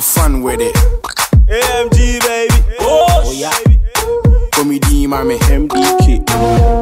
have fun with it. AMG baby. Oh, yeah. Comedy mommy, MDK.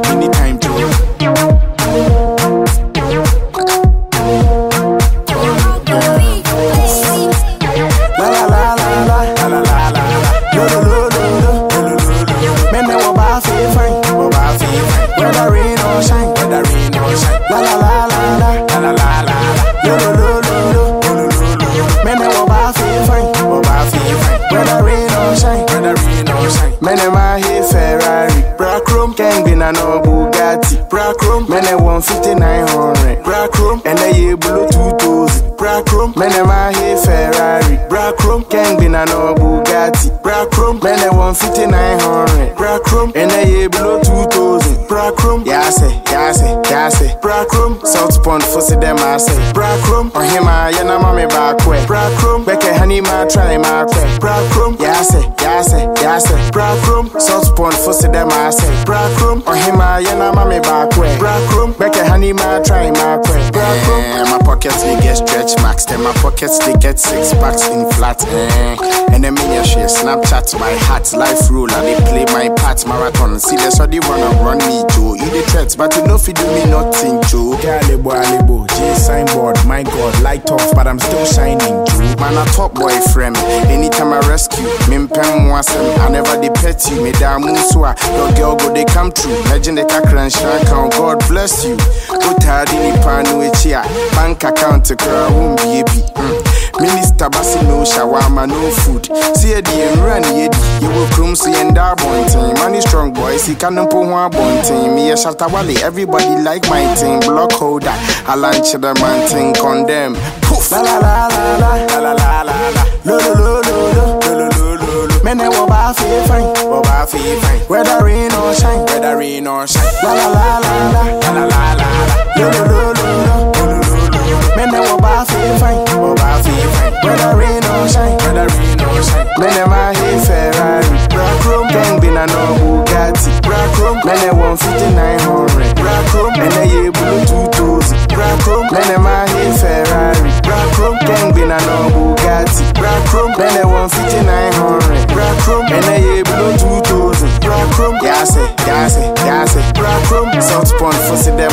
Mene ma he Ferrari. Brackroom can be na no Bugatti. Brackroom Mene 15900 chrome. And I ye blue two toes Brackroom Mene ma he Ferrari. Brackroom can be na no Bugatti. Brackroom Mene 15900 chrome. And I ye blue two toes Brackroom, Yase, Yase, Yase, Brackroom, South Pond, Fussy them I say, Brackroom, or him I yana mommy back way, Brackroom, Becca honey my try my crack, Brackroom, Yase, Yase, Yase, Brackroom, South Pond, Fussy them I say, Brackroom, or him I yana mommy back way, Brackroom, Becca honey my try my pockets, they get stretch marks, then my pockets, they get six packs in flat, eh. And then me, yeah, share Snapchat, my hat, life rule, and they play my part, marathon, see, that's what they wanna run me, Joe, you the threats, but you know, if you do me nothing, Joe. Galibo, Alibo, J signboard, my god, light off, but I'm still shining. Man, a top boyfriend. anytime I rescue, me mpem wasem, I never they pet you, me da muswa, your girl go they come true, legend the kakran count, God bless you. Utadi ni panu echia, bank account to ebi. Mm. Minister Bassi no shawarma, no food. See a dear run yedi. You will crum see and dar bunting. Money strong boys, he can put one bunting. Me a Shatta Wale, everybody like my thing. Block holder, I lunch the man thing condemn. Poof. La la la la la la la la la la. Lo lo lo lo lo lo lo lo lo lo. Men they will buy feel fine, will buy feel fine. Whether rain or shine, whether rain or shine. La la la la la la la la la. in my head.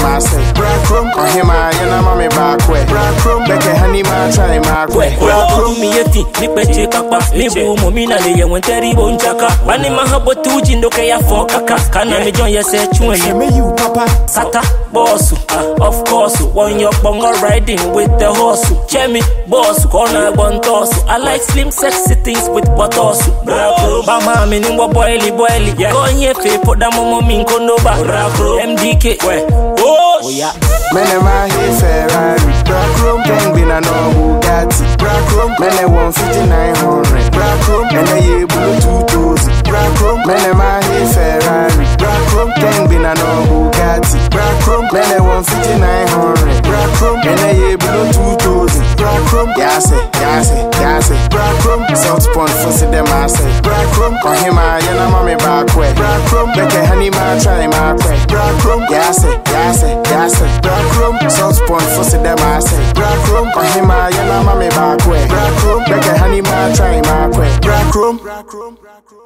my say. Brad I and I'm on back way. Brad Crum, like a honey, my try my way. Brad Crum, me a tea, nip a chick up, nip a woman, and they went Terry Bonchaka. One in my hub, but two jindo kaya for kaka. Can I join your search when you me you, Papa? Sata, boss, ah, of course, when your bongo riding with the horse. Chemi, boss, corner, one torso. I like slim, sexy things with bottles. Brad Crum, Bama, meaning what boily, boily. Go on here, put that momo minko no back. MDK, where? Oh! Oh yeah. Men and my Ferrari. Black room, bang bin a know who got it. Black room, men and one fifty nine hundred. Black room, and I yeah blue two toes. Black room, men and my Ferrari. Black room, bang bin a know who got it. Black room, men and one fifty nine hundred. Black room, and I yeah blue two toes. Black room, Yase, yase, yase. Black room, South Pond for dem them say. Black room, on him I yeah na mommy back way. Black room, make a honey man try my way. Black room, Yase, yase room, sauce point, for see them I say. Black room, on him I am a mommy back way. Black room, make a honey man, try my way. Black room, black room, black room.